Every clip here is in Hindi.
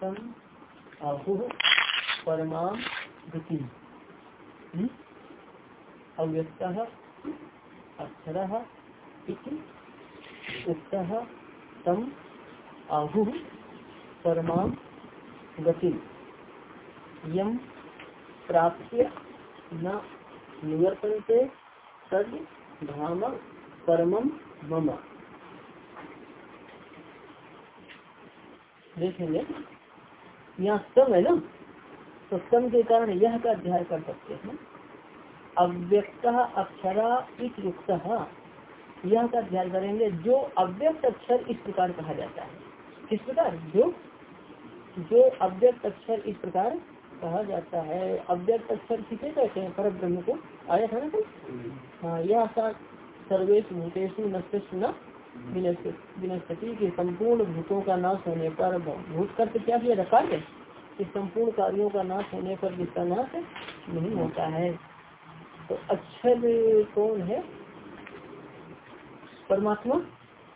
तम आहु परमा गति अव्यक्त, अक्षर उक्त तम आहु परमा गति। यम प्राप्य न धाम परमम मम। देखेंगे। यहाँ स्तम है ना? तो स्तम के कारण यह का अध्याय कर सकते हैं। अव्यक्त अक्षरा इस युक्त यह का अध्याय करेंगे जो अव्यक्त अक्षर इस प्रकार कहा जाता है। किस प्रकार? जो? जो अव्यक्त अक्षर इस प्रकार कहा जाता है। अव्यक्त अक्षर किसे कहते हैं? पर ब्रह्म को। आया था ना कोई? हाँ यह सर्वेश भूतेशु न विनस्पति के संपूर्ण भूतों का नाश होने पर भूत कर्त क्या किया था? कार्य? इस संपूर्ण कार्यों का नाश होने पर जिसका नाश नहीं होता है। तो अक्षर कौन है? परमात्मा?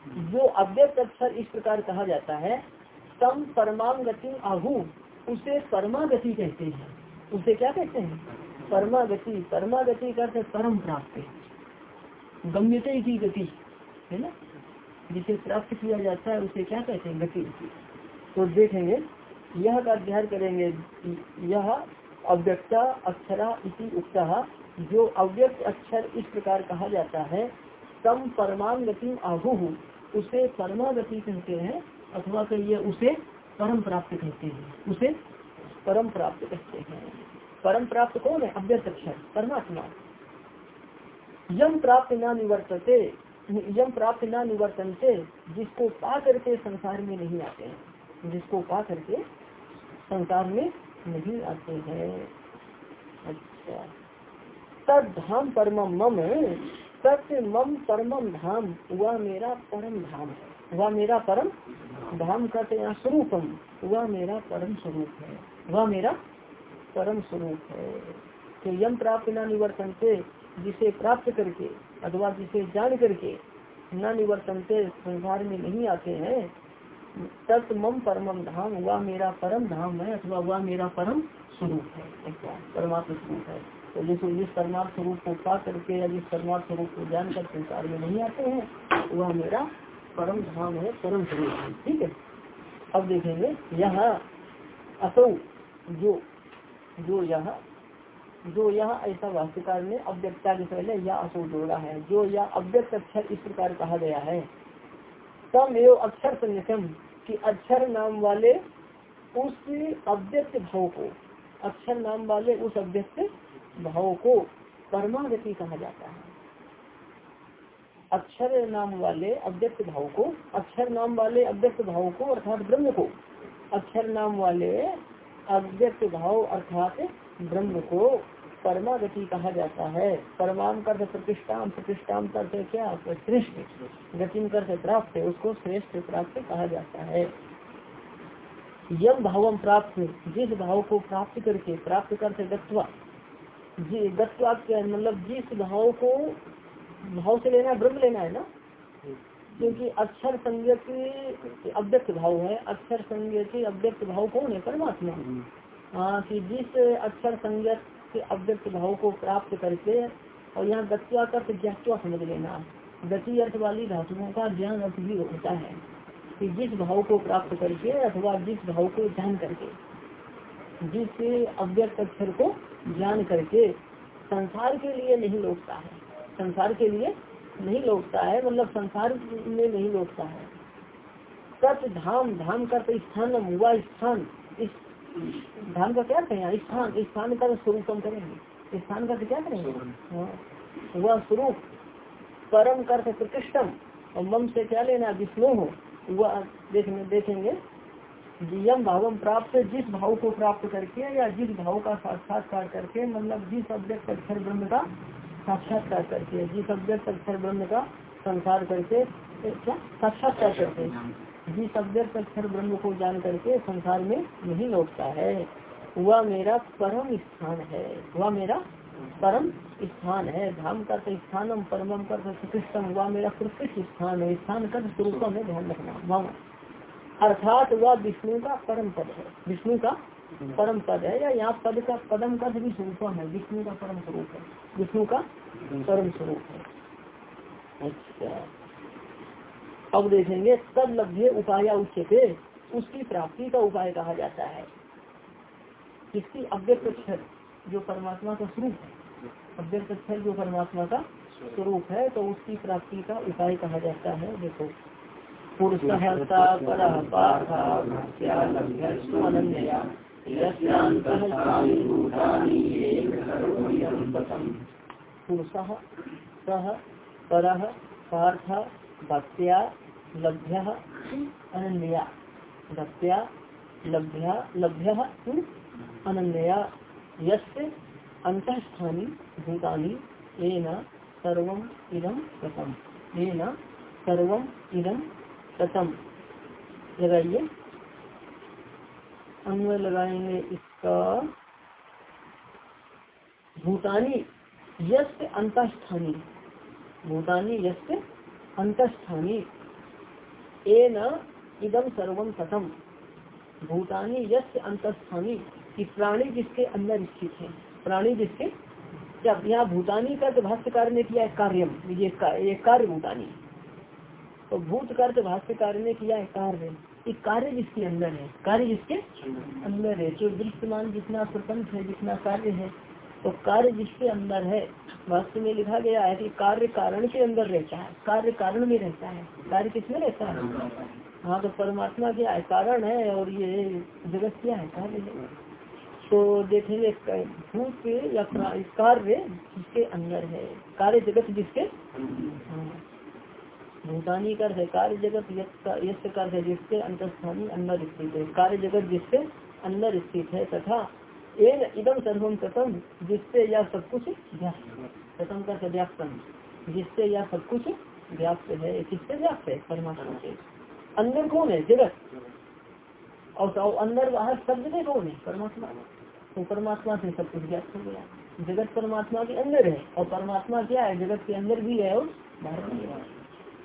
जो अव्यक्त अक्षर इस प्रकार कहा जाता है, तम परमाम गति आहू उसे परमागति कहते हैं। उसे क्या कहते हैं? परमागति। परमागति का अर्थ परम प्राप्त। गम्यते की गति, है ना? जिसे प्राप्त किया जाता है, उसे क्या कहते हैं? गति। तो देखेंगे, यह का अध्ययन करेंगे, यह अव्यक्ता, अक्षरा इति उक्ता, जो अव्यक्त अक्षर इस प्रकार कहा जाता है, तम परमान गति आहू, उसे परमागति कहते हैं, अथवा कहिए उसे परम प्राप्त कहते हैं। उसे परम प्राप्त कहते हैं। परम प्राप्त कौन है? अव्यक्त अक्षर, परमात्मा। यम प्राप्त न निवर्तते यम प्राप्त न निवर्तनते, जिसको पा करके संसार में नहीं आते हैं, जिसको पा करके संसार में नहीं आते हैं। अच्छा। तद धाम परम मम सत्य मम परम धाम, वह मेरा परम धाम है। वह मेरा परम धाम कहते यहाँ स्वरूपम? वह मेरा परम स्वरूप है। वह मेरा परम स्वरूप है। तो यम प्राप्त न निवर्तन से जिसे प्राप्त करके अथवा जिसे जान करके न निवर्तन से संसार में नहीं आते हैं, तत् मम परम धाम, वह मेरा परम धाम है अथवा वह मेरा परम स्वरूप है। परमात्म स्वरूप है। तो जिस जिस परमात्म स्वरूप को पा करके या जिस परमात्म स्वरूप को जानकर संसार में नहीं आते हैं, वह मेरा परम धाम है, परम स्वरूप है। ठीक है? अब देखेंगे, यहाँ असौ, जो जो यह जो यह ऐसा भाष्यकार ने अव्यक्ता के पहले यह असो जोड़ा है, जो यह अव्यक्त अक्षर इस प्रकार कहा गया है। तम एवं अक्षर संयम कि अक्षर नाम वाले उस अव्यक्त भाव को, अक्षर नाम वाले उस अव्यक्त भाव को परमागति कहा जाता है। अक्षर नाम वाले अव्यक्त भाव को, अक्षर नाम वाले अव्यक्त भाव को, अर्थात ब्रह्म को, अक्षर नाम वाले अव्यक्त भाव, अर्थात ब्रह्म को परमागति कहा जाता है। परमाम कर प्रतिष्ठाम प्रतिष्ठाम करते क्या? श्रेष्ठ गति करते प्राप्त है उसको श्रेष्ठ प्राप्त कहा जाता है। यम भावम प्राप्त जिस भाव को प्राप्त करके प्राप्त करते गत्वा। जी गत्वा मतलब जिस भाव को भाव से लेना ब्रह्म लेना है ना? क्योंकि अक्षर संज्ञ अव्यक्त भाव है अक्षर संज्ञ अव्यक्त भाव कौन है? परमात्मा। हाँ कि जिस अक्षर संज्ञक अव्यक्त भाव को प्राप्त करके और यहाँ गत्वा कर ज्ञातवा समझ लेना। गति अर्थ वाली धातुओं का ज्ञान अर्थ भी होता है कि जिस भाव को प्राप्त करके अथवा जिस भाव को जान करके, जिस अव्यक्त अक्षर को जान करके संसार के लिए नहीं लौटता है। संसार के लिए नहीं लौटता है मतलब संसार में नहीं लौटता है। सच धाम धाम का तो स्थान हुआ स्थान, इस धाम का क्या करें? स्थान स्थान का स्वरूप हम करेंगे। स्थान का क्या करेंगे? हाँ। वह स्वरूप परम कर प्रतिष्ठम। और मम से क्या लेना? विष्णु हो। वह देखने देखेंगे यम भावम प्राप्त जिस भाव को प्राप्त करके या जिस भाव का साक्षात्कार करके मतलब जिस अव्यक्त अक्षर ब्रह्म का साक्षात्कार करके जिस अव्यक्त अक्षर ब्रह्म का संसार करके क्या? साक्षात्कार करके। जिस अव्यक्त अक्षर ब्रह्म को जान करके संसार में नहीं लौटता है। वह मेरा परम स्थान है। वह मेरा परम स्थान है। धाम का स्थानम परमम कर प्रतिष्ठम वह मेरा प्रतिष्ठ स्थान है। स्थान कर स्वरूप में ध्यान रखना। अर्थात वह विष्णु का परम पद है। विष्णु का परम पद है या यहाँ पद का पदम का भी स्वरूप है। विष्णु का परम स्वरूप है। विष्णु का परम स्वरूप है। अच्छा। अब देखेंगे, तब लभ्य उपाय उच्चते उसकी प्राप्ति का उपाय कहा जाता है। किसकी अव्यक्त जो परमात्मा का स्वरूप है अव्यक्त जो परमात्मा का स्वरूप है तो उसकी प्राप्ति का उपाय कहा जाता है। देखो, पुरुषः पर, पार्थ भक्त्या लभ्य अनन्या? भक्त्या लभ्या, लभ्य अनन्या? भूतानी, येन इदम येन इदम लगाइए। अन्वय लगाएँगे इसका। भूतानी, यस्य अंतस्थानी भूतानी, यस्य अंतस्थानी एन इदम सर्वम प्रथम भूतानी यस्य अंतस्थानी कि प्राणी जिसके अंदर स्थित है। प्राणी जिसके जब यहाँ भूतानी का तो भाष्यकार ने किया है कार्यम ये कार्य भूतानी। तो भूत का तो भाष्यकार ने किया है कार्य। कार्य जिसके अंदर है कार्य जिसके अंदर। है। जो दृश्यमान जितना स्वतंत्र है जितना कार्य है तो कार्य जिसके अंदर है, वास्तव में लिखा गया है कि कार्य कारण के अंदर रहता है, कार्य कारण में रहता है। कार्य किसमें रहता है? हाँ तो परमात्मा क्या है कारण है और ये जगत क्या है कार्य है। तो देखेंगे भूत या कार्य जिसके अंदर है। कार्य जगत जिसके। भूतानी कर है, कार्य जगत यश कर है, जिसके अंतस्थानी अंदर स्थित है। कार्य जगत जिसके अंदर स्थित है तथा एक इदम सर्वम प्रथम जिससे यह सब कुछ प्रथम कर व्याप्तम जिससे यह सब कुछ व्याप्त है किससे व्याप्त है? परमात्मा से। अंदर कौन है? जगत। और अंदर बाहर सब जगह कौन है? परमात्मा। तो परमात्मा से सब कुछ व्याप्त हो गया। जगत परमात्मा के अंदर है, और परमात्मा क्या है? जगत के अंदर भी है और बाहर भी है।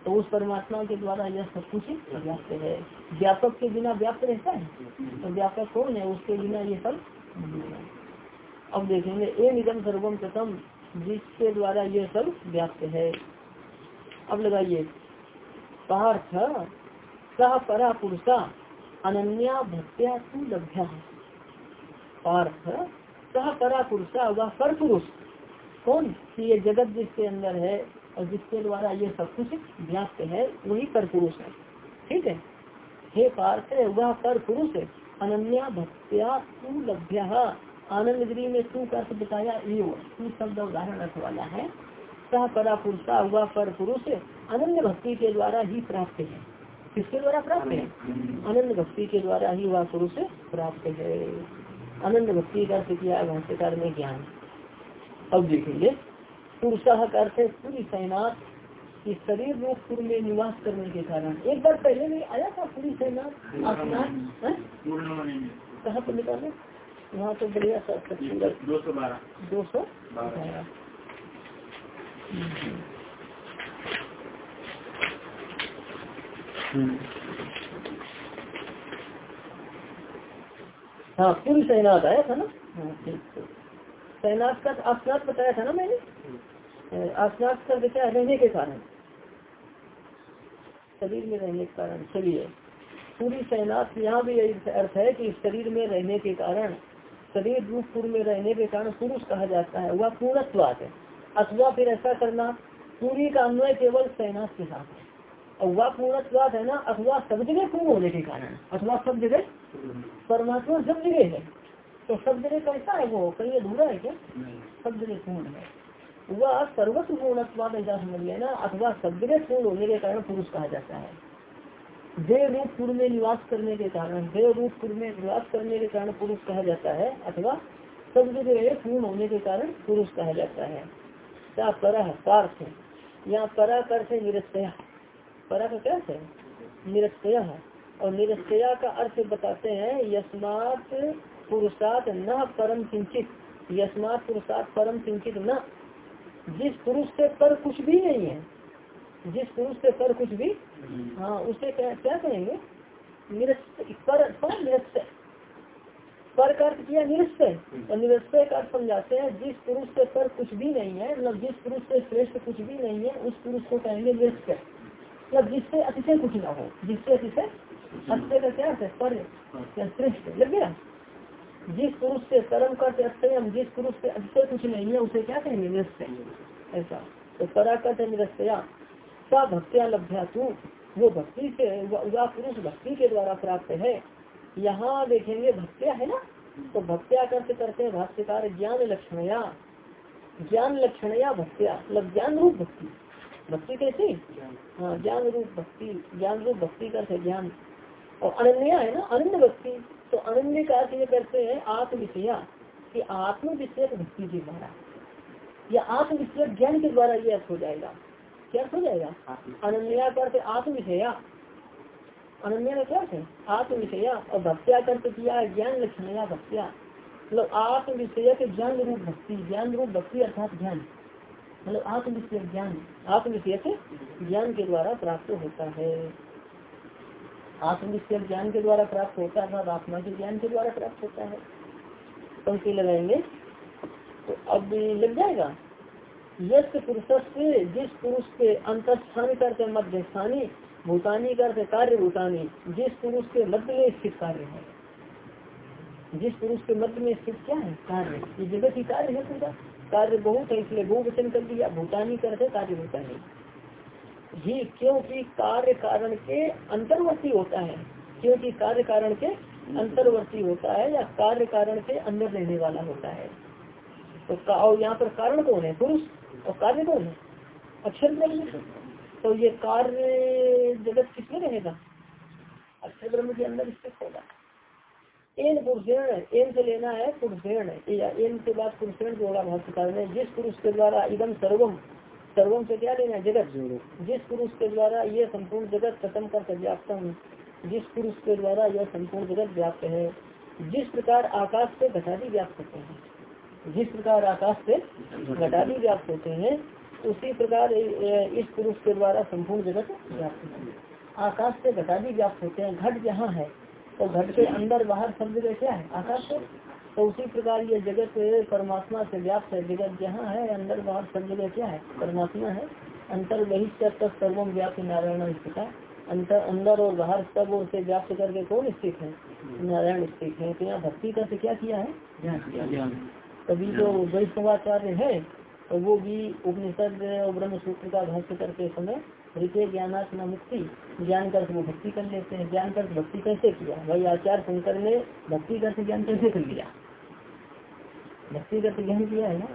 तो उस परमात्मा के द्वारा यह सब कुछ व्याप्त है। व्यापक के बिना व्याप्त रहता है? तो व्यापक कौन है? उसके बिना ये सब अब देखेंगे ए निगम सर्वम प्रथम जिसके द्वारा ये सब व्याप्त है। अब लगाइए, पार्थ सह परा पुरुषा अनन्या भक्त्या तू लभ्या। पार्थ सह परा पुरुषा वह पर पुरुष, कौन? कि ये जगत जिसके अंदर है और जिसके द्वारा ये सब कुछ व्याप्त है, वही पर पुरुष है। ठीक है? हे पार्थ वह पर पुरुष अनन्या भक्त्या तू लभ्य। आनंद गिरी में तू का बताया एव तू शब्द उदाहरण अर्थ वाला है। सह परा पुरुषा वह पर पुरुष अनन्य भक्ति के द्वारा ही प्राप्त है। किसके द्वारा प्राप्त है? अनंत भक्ति के द्वारा ही वह पुरुष प्राप्त है। अनंत भक्ति का अर्थ किया भाष्यकार में ज्ञान। अब देखेंगे पुरुषाह का अर्थ है, पूरी तैनात इस शरीर रूप पुर में निवास करने के कारण। एक बार पहले में आया था पूरी तैनात कहाँ पर निकाले वहाँ तो बढ़िया सा दो सौ बारह। दो सौ? बारह। हाँ पूरी तैनात आया था ना? हाँ ठीक का आसनाथ बताया था ना मैंने? आसनाथ का क्या? रहने के कारण। शरीर में रहने के कारण। चलिए पूरी तैनात यहाँ भी यही अर्थ है कि शरीर में रहने के कारण शरीर रूप पूर्व में रहने के कारण पुरुष कहा जाता है। वह पूर्णत्वात है। अथवा फिर ऐसा करना पूरी का अन्वय केवल तैनात के साथ है। और वह पूर्णत्वाद है ना अथवा सब जगह पूर्ण होने के कारण। अथवा सब जगह परमात्मा सब जगह है। तो सब जगह कैसा है वो? कहीं अधूरा है क्या? सब जगह पूर्ण है। वह सर्वस्व पूर्णत्वाद ऐसा समझ लेना अथवा सब पूर्ण होने के कारण पुरुष कहा जाता है। देह रूप पूर्व में निवास करने के कारण देह रूप पूर्व में निवास करने के कारण पुरुष कहा जाता है, अथवा सब पूर्ण होने के कारण पुरुष कहा जाता है। क्या पर पार्थ यहाँ परा कर से निरस्तया। परा का क्या है? निरस्तया और निरस्तया का अर्थ बताते हैं, यस्मात पुरुषात न परम किंचित। यस्मात पुरुषात परम किंचित न। जिस पुरुष से पर कुछ भी नहीं है। जिस पुरुष से पर कुछ भी? हाँ उसे क्या क्या कहेंगे? निरस्त, पर निरस्त। पर का किया निरस्त। और निरस्त का अर्थ समझाते हैं, जिस पुरुष से पर कुछ भी नहीं है मतलब जिस पुरुष से श्रेष्ठ कुछ भी नहीं है, उस पुरुष को कहेंगे निरस्त। मतलब जिससे अतिशय कुछ ना हो, जिससे अतिशय अतिशय का क्या है? पर श्रेष्ठ। लग गया? जिस पुरुष से कर्म करते अत्ययम जिस पुरुष से अतिशय कुछ नहीं है उसे क्या कहेंगे? निरस्त ऐसा। तो परा करते निरस्तया सा भक्तिया लभ्या तू। वो भक्ति से वह पुरुष भक्ति के द्वारा प्राप्त है। यहाँ देखेंगे भक्तिया है ना? तो भक्तिया करते करते भाष्यकार ज्ञान लक्षणया। ज्ञान लक्षणया भक्तिया। मतलब ज्ञान रूप भक्ति। भक्ति कैसी? हाँ ज्ञान रूप भक्ति। ज्ञान रूप भक्ति करते ज्ञान। और अनन्या है ना? अनन्य भक्ति। तो अनन्य का अर्थ ये करते हैं आत्मविषया कि आत्म विषय भक्ति के द्वारा। या आत्म विषय ज्ञान के द्वारा ये अर्थ हो जाएगा। क्या अर्थ हो जाएगा? अनन्या करते आत्म विषया अनन्या का क्या है? आत्म विषया और भक्त्या कर्त किया ज्ञान लक्षणया भक्त्या। मतलब आत्म विषय के ज्ञान रूप भक्ति ज्ञान रूप भक्ति अर्थात ज्ञान। मतलब आत्म विषय ज्ञान आत्म विषय ज्ञान के द्वारा प्राप्त होता है। आत्म ज्ञान के द्वारा प्राप्त होता है आत्मा के ज्ञान के द्वारा प्राप्त होता है। पंक्ति लगाएँगे तो अब लग जाएगा। यश पुरुष से जिस पुरुष के अंतस्थान करते मध्य स्थानी, भूतानी का अर्थ कार्य भूतानी, जिस पुरुष के मध्य में स्थित कार्य है। जिस पुरुष के मध्य में स्थित क्या है? कार्य। ये जगत ही कार्य है पूरा। कार्य बहुत है, इसलिए बहुवचन कर दिया। भूतानी का अर्थ कार्य भूतानी। ही क्योंकि कार्य कारण के अंतर्वर्ती होता है। क्योंकि कार्य कारण के अंतर्वर्ती होता है या कार्य कारण के अंदर रहने वाला होता है। तो और यहाँ पर कारण कौन है? पुरुष। और कार्य कौन है? अक्षर ब्रह्म। तो ये कार्य जगत किसमें रहेगा? अक्षर ब्रह्म के अंदर स्थित होगा। एन पुरुषेण, एन से लेना है पुरुषेण। एन के बाद पुरुषेण जोड़ा भाष्यकार ने, जिस पुरुष के द्वारा इदम सर्वम सर्वम से क्या लेना जगत जिस पुरुष के द्वारा यह संपूर्ण जगत खत्म कर व्याप्तम जिस पुरुष के द्वारा यह संपूर्ण जगत व्याप्त है, जिस प्रकार आकाश से घटादी व्याप्त होते हैं, जिस प्रकार आकाश से घटादी व्याप्त होते हैं, उसी प्रकार इस पुरुष के द्वारा संपूर्ण जगत व्याप्त है। आकाश से घटादी व्याप्त होते हैं, घट जहाँ है तो घट के अंदर बाहर जगह क्या है? आकाश से तो उसी प्रकार ये जगत परमात्मा से व्याप्त है। जगत जहाँ है अंदर बाहर सब जगह क्या है? परमात्मा है। अंतर बहिष्ठ तक सर्वम व्याप्त नारायण स्थित है। अंतर अंदर और बाहर सब ओर से व्याप्त करके कौन स्थित है? नारायण स्थित है। तो यहाँ भक्ति का से क्या किया है? तभी जो वैष्णवाचार्य है और वो भी उपनिषद और ब्रह्म सूत्र का भाष्य करते समय ऋषि ज्ञानात्मा मुक्ति ज्ञान कर वो भक्ति कर लेते हैं। ज्ञान कर भक्ति कैसे किया? भाई आचार्य शंकर ने भक्ति कर ज्ञान कैसे कर लिया? भक्ति कर ज्ञान किया है ना?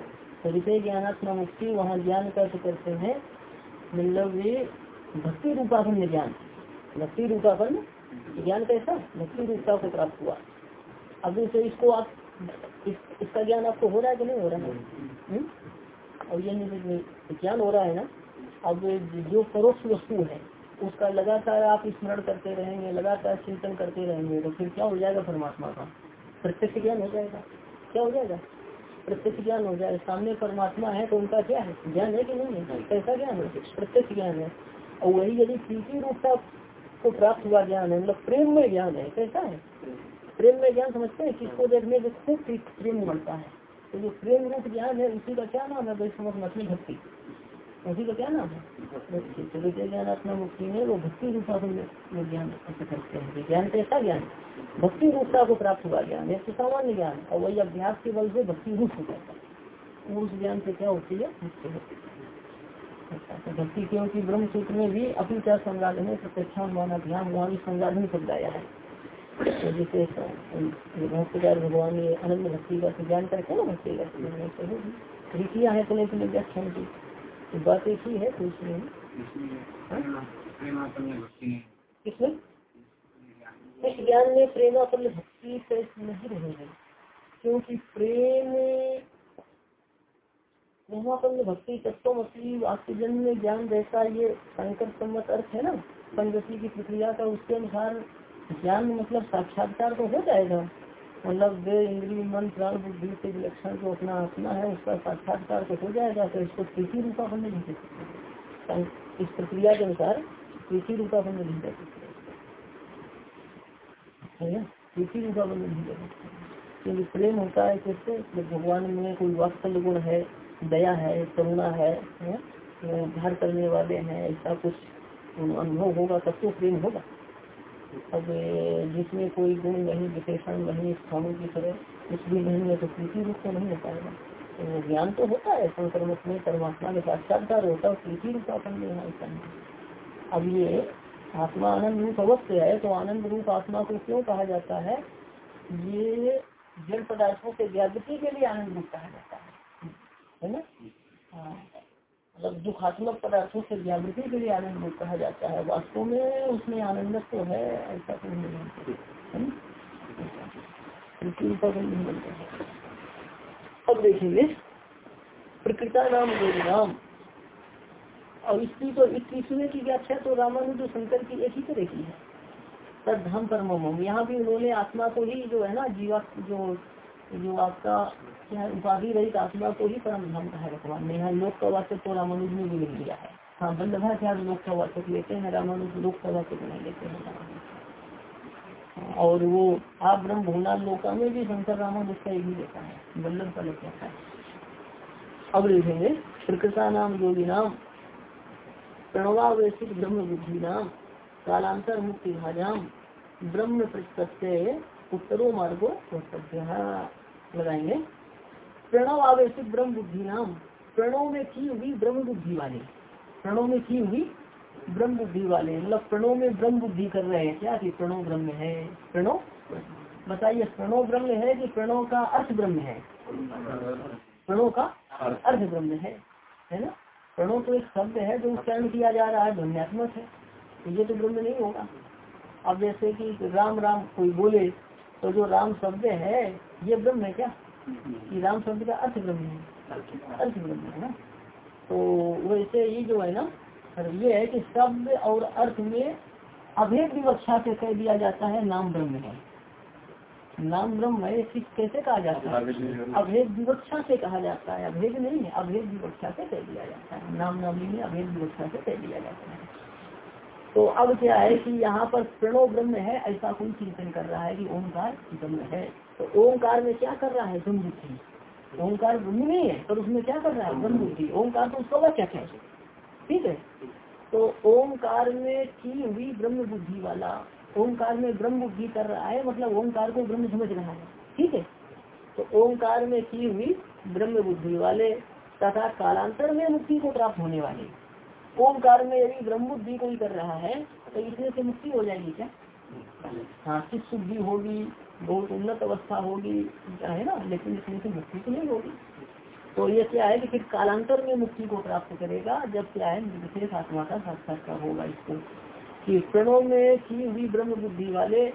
तो ऋषि ज्ञानात्मा मुक्ति वहाँ ज्ञान कर करते हैं मतलब ये भक्ति रूपापन्न ज्ञान। भक्ति रूपापन्न ज्ञान कैसा? भक्ति रूपता को प्राप्त हुआ। अब तो इसको आप इस, इसका ज्ञान आपको हो रहा है कि नहीं हो रहा है? हम्म? और ये ज्ञान हो रहा है ना? अब जो परोक्ष वस्तु है उसका लगातार आप स्मरण करते रहेंगे लगातार चिंतन करते रहेंगे तो फिर क्या हो जाएगा परमात्मा का? प्रत्यक्ष ज्ञान हो जाएगा। क्या हो जाएगा? प्रत्यक्ष ज्ञान हो जाए सामने परमात्मा है तो उनका क्या है? ज्ञान है कि नहीं है? कैसा ज्ञान है? प्रत्यक्ष ज्ञान है। और वही यदि प्रीति रूपता को प्राप्त हुआ ज्ञान है मतलब प्रेम में ज्ञान है कैसा है? प्रेम में ज्ञान समझते हैं किसको देखने से खूब प्रेम मिलता है। तो जो प्रेम रूप ज्ञान है उसी का क्या नाम है? वैष्णव मछली भक्ति। उसी का क्या नाम है? भक्ति तो विजय ज्ञान अपना मुक्ति में वो भक्ति रूपा को ज्ञान करते हैं। ज्ञान कैसा ज्ञान भक्ति रूपता को प्राप्त हुआ ज्ञान है। सामान्य ज्ञान और वही अभ्यास के बल से भक्ति रूप हो जाता है। उस ज्ञान से क्या होती है? मुक्ति है। अच्छा तो भक्ति क्योंकि ब्रह्म सूत्र में भी अपनी क्या संवादन है प्रत्यक्षान माना ध्यान वहाँ संवादन शब्द आया है। तो जैसे भक्तिकार भगवान ये अनंत भक्ति का ज्ञान करके ना, भक्ति का ऋषिया है तो नहीं व्याख्यान की। तो बात एक ही है कुछ नहीं किसमें इस ज्ञान में प्रेमापन्न भक्ति नहीं रहेगी। क्योंकि प्रेम प्रेमापन्न भक्ति तत्व आपके जन्म में ज्ञान रहता ये संकट सम्मत अर्थ है ना संगति की प्रक्रिया का उसके अनुसार ज्ञान मतलब साक्षात्कार तो हो जाएगा। मतलब दे इंद्रिय, मन, प्राण, बुद्धि से विलक्षण जो अपना आत्मा है, उसका साक्षात्कार तो हो जाएगा तो इसको कृषि रूपापन्न नहीं दे सकते। इस प्रक्रिया के अनुसार कृषि रूपापन्न नहीं दे सकते। प्रीति रूपा बंधन भी कर सकते। क्योंकि प्रेम होता है कैसे भगवान में कोई वात्सल्य गुण है, दया है, करुणा है? घर करने वाले हैं, ऐसा कुछ अनुभव होगा, तब तो प्रेम होगा। अब जिसमें कोई गुण नहीं, विशेषण नहीं, स्थानों की तरह कुछ भी नहीं है तो प्रीति रूप तो नहीं हो पाएगा। तो ज्ञान तो होता है, संक्रमक में परमात्मा के साक्षात्कार होता है प्रीति रूप अपन में अब ये आत्मा आनंद रूप अवश्य है तो आनंद रूप आत्मा को क्यों कहा जाता है? ये जड़ पदार्थों से जागृति के लिए आनंद रूप कहा जाता है। है ना? हाँ। मतलब दुखात्मक पदार्थों से जागृति के लिए आनंद कहा जाता है। वास्तव में उसमें आनंद तो है, ऐसा तो नहीं है अब देखेंगे, प्रकृता नाम नाम और इसकी तो तीसरे की व्याख्या तो रामानुज शंकर की एक ही तरह की है। तद धम परम यहाँ भी उन्होंने आत्मा को ही जो है ना, जीवा, जो जो आपका क्या उपाधि रहित आत्मा को ही परम धाम कहा भगवान ने। यहाँ लोक का वाचक तो रामानुज में भी लिख दिया है। हाँ क्या लोक का वाचक लेते हैं? रामानुज लोक का वाचक नहीं लेते हैं। और वो आप ब्रह्म भूना लोका में भी शंकर रामानुज का एक ही लेता है। बल्लभ का लेता है। अब लिखेंगे प्रकृता नाम योगी नाम, प्रणवावेशित ब्रह्म बुद्धि नाम, कालांतर मुक्ति भाजाम, ब्रह्म प्रत्यय उत्तरो मार्गो वक्तव्य लगाएँगे। प्रणव आवेशित ब्रह्म बुद्धि नाम। प्रणव में की हुई ब्रह्म बुद्धि वाले। प्रणव में की हुई ब्रह्म बुद्धि वाले। मतलब प्रणव में ब्रह्म बुद्धि कर रहे हैं क्या कि प्रणव ब्रह्म है? प्रणव? बताइए, प्रणव ब्रह्म है कि प्रणव का अर्थ ब्रह्म है? प्रणव का अर्थ ब्रह्म है। है ना? प्रणव तो एक शब्द है जो उच्चारण किया जा रहा है, ध्वनियात्मक है। तो ये तो ब्रह्म नहीं होगा। अब जैसे कि राम राम कोई बोले तो जो राम शब्द है ये ब्रह्म है क्या? कि राम शब्द का अर्थ ब्रह्म है। अर्थ ब्रह्म है ना? तो वैसे ये जो है ना ये है कि शब्द और अर्थ में अभेद विवक्षा से कह दिया जाता है नाम ब्रह्म है। नाम ब्रह्म है कैसे कहा जाता है। अभेद विवक्षा से कहा जाता है। अभेद नहीं है अभेद विवक्षा से कह दिया जाता है। नाम नामी में अभेद विवक्षा से कह दिया जाता है। तो अब क्या है कि यहाँ पर प्रणव ब्रह्म है ऐसा कोई चिंतन कर रहा है कि ओंकार ब्रह्म है। तो ओंकार में क्या कर रहा है? ब्रह्म बुद्धि ओंकार ब्रह्म नहीं है पर उसमें क्या कर रहा है? ब्रह्म बुद्धि ओंकार तो उसका क्या है। ठीक है? तो ओंकार में की हुई ब्रह्म बुद्धि वाला ओंकार में ब्रह्म बुद्धि कर रहा है मतलब ओंकार को ब्रह्म समझ रहा है। ठीक है? तो ओंकार में की हुई ब्रह्म बुद्धि वाले तथा कालांतर में मुक्ति को प्राप्त होने वाले। ओंकार में यदि ब्रह्म बुद्धि कोई कर रहा है तो इसमें से मुक्ति हो जाएगी क्या? हाँ। चित शुद्धि होगी? बहुत उन्नत अवस्था होगी, क्या है ना? लेकिन इसमें से मुक्ति तो नहीं होगी। तो ये क्या है कि फिर कालांतर में मुक्ति को प्राप्त करेगा, जब क्या है, विशेष आत्मा का साक्षात्कार होगा इसको। कि में की हुई ब्रह्म बुद्धि वाले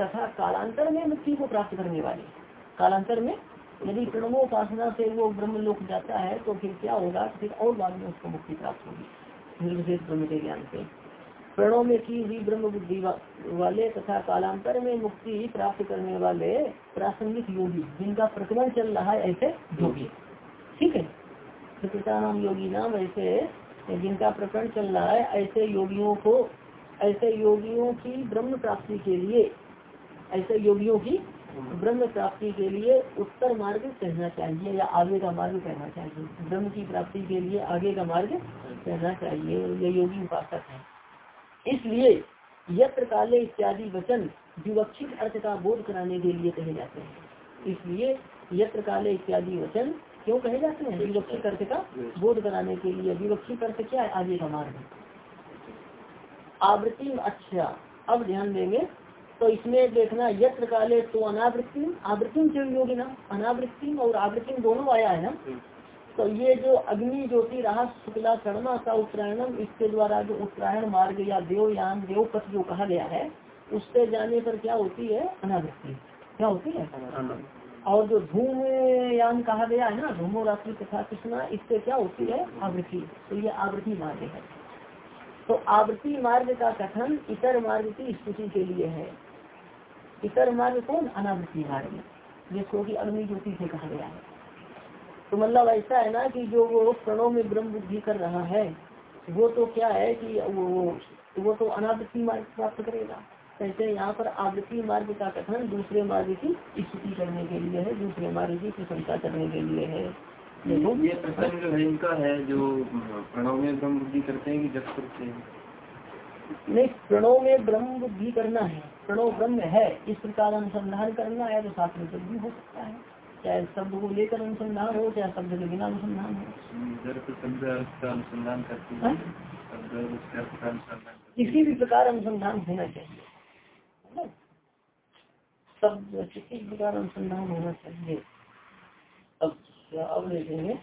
तथा कालांतर में मुक्ति को प्राप्त करने वाले। कालांतर में यदि प्रणवोपासना से वो ब्रह्म लोक जाता है तो फिर क्या होगा फिर और बाद में उसको मुक्ति प्राप्त होगी। निर्विशेष ब्रह्म के ज्ञान से। प्रणव में की हुई ब्रह्म बुद्धि वाले तथा कालांतर में मुक्ति प्राप्त करने वाले प्रासंगिक योगी, जिनका प्रकरण चल रहा है ऐसे योगी। ठीक है? प्रकृता नाम योगी नाम ऐसे, जिनका प्रकरण चल रहा है ऐसे योगियों को, ऐसे योगियों की ब्रह्म प्राप्ति के लिए, ऐसे योगियों की ब्रह्म प्राप्ति के लिए उत्तर मार्ग कहना चाहिए या आगे का मार्ग कहना चाहिए। ब्रह्म की प्राप्ति के लिए आगे का मार्ग कहना चाहिए। ये योगी उपासक है। इसलिए यत्र काले इत्यादि वचन विवक्षित अर्थ का बोध कराने के लिए कहे जाते हैं। इसलिए यत्र काले इत्यादि वचन क्यों कहे जाते हैं? विवक्षित अर्थ का बोध कराने के लिए। विवक्षित अर्थ क्या है? आगे का मार्ग। आवृत्ति अच्छा अब ध्यान देंगे। तो इसमें देखना, यत्र काले तो अनावृत्ति आवृत्ति योगी ना अनावृत्ति और आवृत्ति दोनों आया है ना? तो ये जो अग्नि ज्योति रहा शुक्ला शर्मा का उत्तरायणम इसके द्वारा जो उत्तरायण मार्ग या देवयान देवपथ जो कहा गया है उससे जाने पर क्या होती है? अनावृत्ति। क्या होती है? और जो धूम यान कहा गया है ना धूमो रात्रि तथा कृष्णा इससे क्या होती है? आवृत्ति। तो ये आवृत्ति मार्ग है। तो आवृत्ति मार्ग का कथन इतर मार्ग की स्तुति के लिए है। इतर मार्ग कौन? अनावृत्ति मार्ग जिसको कि अग्नि ज्योति से कहा गया है। तो मतलब ऐसा है ना कि जो वो प्रणव में ब्रह्म बुद्धि कर रहा है वो तो क्या है कि वो वो तो अनावृत्ति मार्ग प्राप्त करेगा। कहते हैं यहाँ पर आवृत्ति मार्ग का कथन दूसरे मार्ग की स्थिति करने के लिए है दूसरे मार्ग की प्रशंसा करने के लिए है। ये प्रसंग जो है इनका है जो प्रणव में ब्रह्म बुद्धि करते हैं कि जब करते हैं? नहीं प्रणव में ब्रह्म बुद्धि करना है प्रणव ब्रह्म है इस प्रकार अनुसंधान करना है तो शास्त्र में भी हो सकता है। चाहे शब्द को लेकर अनुसंधान हो चाहे शब्द के बिना अनुसंधान हो? है? किसी भी प्रकार अनुसंधान होना चाहिए। शब्द किसी प्रकार अनुसंधान होना चाहिए। अब अब देखेंगे।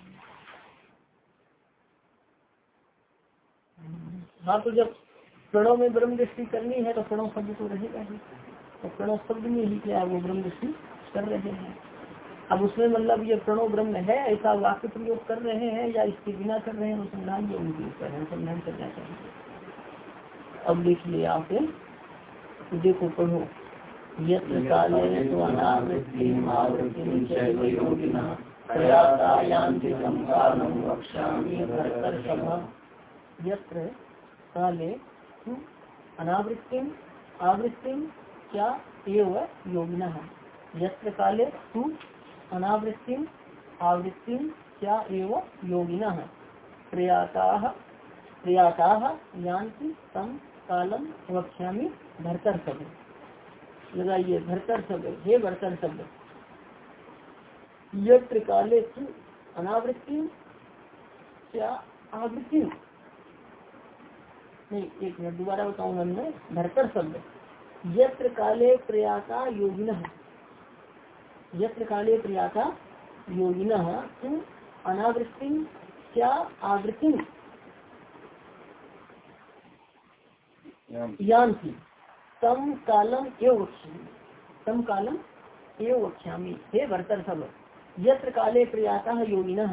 हाँ तो जब प्रणव में ब्रह्म दृष्टि करनी है तो प्रणव शब्द तो रहेगा ही। तो प्रणव शब्द में ही क्या वो ब्रह्म दृष्टि कर रहे हैं। अब उसमें मतलब ये प्रणव ब्रह्म है, ऐसा वाक्य प्रयोग कर रहे हैं या इसके बिना कर रहे हैं अनुसंधान ये उनके ऊपर है अनुसंधान करना चाहिए अब देखिए आप देखो पढ़ो। काले यत्र काले अनावृत्ति, आवृत्ति क्या एव योगिना। यत्र काले तू अनावृत्ति आवृत्ति क्या एव योगिना? प्रयाता प्रयाता यान्ति तम कालम वक्ष्यामी भरतर शब्द लगाइए भरतर शब्द हे भरतर शब्द यत्र काले अनावृत्ति क्या आवृत्ति नहीं, एक मिनट, दोबारा बताऊँगा मैं भरतर शब्द यत्र काले प्रयाता योगिन। यत्र काले प्रयाता योगिन तुम अनावृत्ति क्या आवृत्ति? यान्ति। तम कालम एव तम कालम एव वक्ष्यामी। हे भरतर शब्द यत्र काले प्रयाता योगिन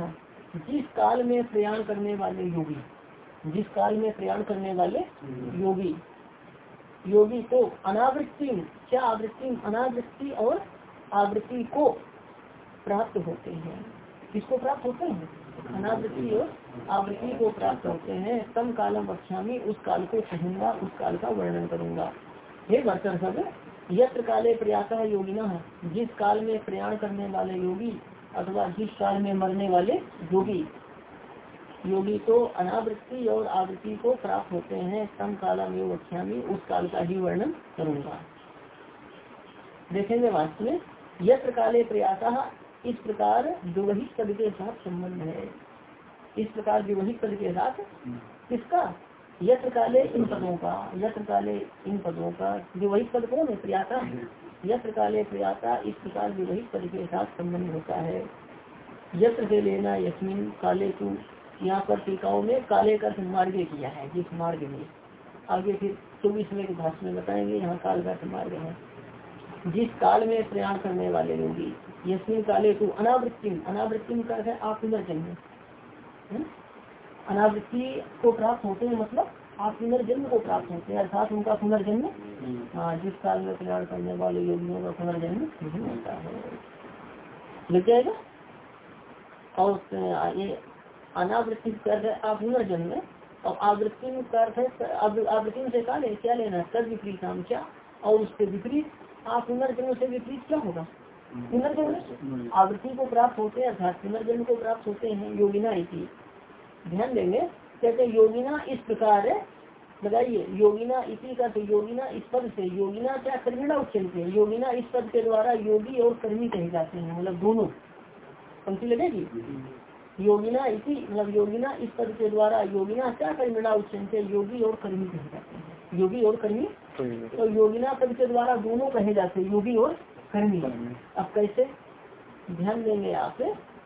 जिस काल में प्रयाण करने वाले योगी जिस काल में प्रयाण करने वाले योगी। योगी तो अनावृत्ति क्या आवृत्ति? अनावृत्ति और आवृत्ति को प्राप्त होते हैं। किसको प्राप्त होते हैं? अनावृत्ति और आवृत्ति को प्राप्त होते हैं। तम कालम बख्शामी उस काल को कहूँगा उस काल का वर्णन करूँगा। हे वर्तन सब यत्र काले प्रयाता योगिना, जिस काल में प्रयाण करने वाले योगी अथवा जिस काल में मरने वाले योगी योगी तो अनावृत्ति और आवृत्ति को प्राप्त होते हैं। तम काला में वक्ष्यामी, उस काल का ही वर्णन करूँगा। देखेंगे वास्तव में यत्र काले प्रयास इस प्रकार विवहित पद के साथ संबंध है। इस प्रकार विवहित पद के साथ किसका? यत्र काले इन पदों का यत्र काले इन पदों का विवहित पद कौन है प्रयाता यत्र काले प्रयाता इस प्रकार विवहित पद के साथ संबंध होता है। यत्र से लेना यशमिन काले तू, यहाँ पर टीकाओं में काले का मार्ग किया है, जिस मार्ग में। आगे फिर चौबीसवें के भाषण में बताएँगे, यहाँ काल का मार्ग है। जिस काल में प्रयाण करने वाले लोगी यशमिन काले को अनावृत्ति अनावृत्ति कर है आप पुनर्जन्म हम्म? अनावृत्ति को प्राप्त होते हैं मतलब आप पुनर्जन्म को प्राप्त होते हैं अर्थात उनका पुनर्जन्म। हाँ जिस काल में प्रयाण करने वाले योगियों का पुनर्जन्म नहीं होता है। लग जाएगा? और ये अनावृत्ति कर आप पुनर्जन्म और आवृत्ति कर आवृत्ति से काले क्या लेना तद विपरीत नाम क्या? और उसके विपरीत आप पुनर्जन्म से विपरीत क्या होगा? पुनर्जन्म? आवृत्ति को प्राप्त होते हैं अर्थात पुनर्जन्म को प्राप्त होते हैं योगिना इसी ध्यान देंगे कहते योगिना इस प्रकार बताइए योगिना इसी का तो योगिना इस पद से योगिना क्या कर्मिणा उच्चनते हैं? योगिना इस पद के द्वारा योगी और कर्मी कहे जाते हैं मतलब दोनों। पंक्ति लगेगी? योगिना इसी मतलब योगिना इस पद के द्वारा योगिना क्या कर्मिणा उच्चनते योगी और कर्मी कहे जाते हैं। योगी और कर्मी तो योगिना पद के द्वारा दोनों कहे जाते योगी और कर्मी। अब कैसे? ध्यान देंगे आप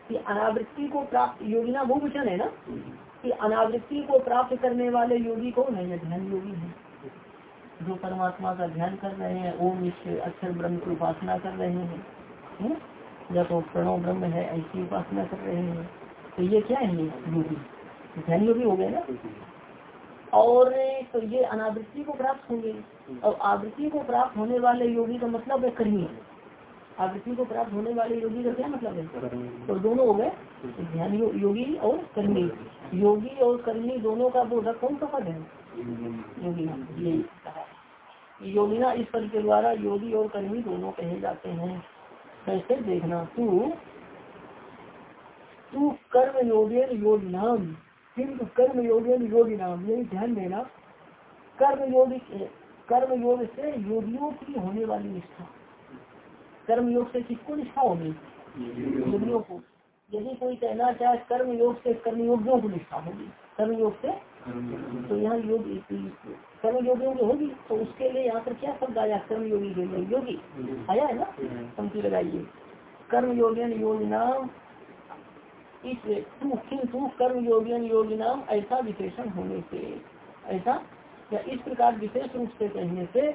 कि अनावृत्ति को प्राप्त, योगिना वो वचन है ना, कि अनावृत्ति को प्राप्त करने वाले योगी कौन है? ध्यान योगी है। जो परमात्मा का ध्यान कर रहे हैं, ओम इस अक्षर ब्रह्म की उपासना कर रहे हैं। या तो प्रणव ब्रह्म है, ऐसी उपासना कर रहे हैं। तो ये क्या है? योगी। ध्यान योगी हो गए ना? और तो ये अनावृत्ति को प्राप्त होंगे। और आवृत्ति को प्राप्त होने वाले योगी का मतलब है कर्मी। आवृत्ति को प्राप्त होने वाले योगी का क्या मतलब है? तो दोनों हो गए। ध्यान यो, योगी और कर्मी। योगी और कर्मी दोनों का बोधक कौन सा पद है? योगी। यही योगिना इस पद के द्वारा योगी और कर्मी दोनों कहे जाते हैं। कैसे देखना तू तू कर्म योग नाम किंतु कर्म योगेन योग नाम यही ध्यान देना। कर्म योग कर्म योग से योगियों की होने वाली निष्ठा। कर्म योग से किसको निष्ठा होगी? योगियों को। यदि कोई कहना चाहे कर्म योग से कर्मयोगियों को निष्ठा होगी कर्म योग से तो यहाँ योग कर्म योगियों की होगी तो उसके लिए यहाँ पर क्या शब्द आया? कर्म योगी के लिए। योगी। आया है ना? पंक्ति लगाइए। कर्म योगी नाम इस तू किंतु कर्म, योगियन योगी नाम ऐसा विशेषण होने से, ऐसा, या इस प्रकार विशेष रूप से कहने से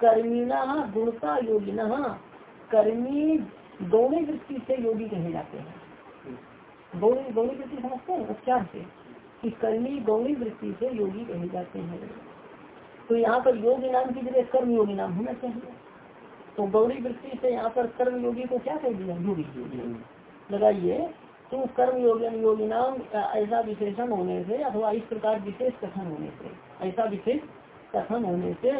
कर्मीना गुणता योगिना, कर्मी दोनों वृत्ति से योगी कहे जाते हैं। गौणी गौणी वृत्ति समझते हैं? उपचार से। कि कर्मी गौणी वृत्ति से योगी कहे जाते हैं। तो यहाँ पर योगी नाम की जगह कर्म योगी नाम होना चाहिए। तो गौरी वृत्ति से यहाँ पर कर्म योगी को क्या कह दिया? योगी। लगाइए तो कर्म योगी योगी नाम ऐसा विशेषण होने से अथवा इस प्रकार विशेष कथन होने से, ऐसा विशेष कथन होने से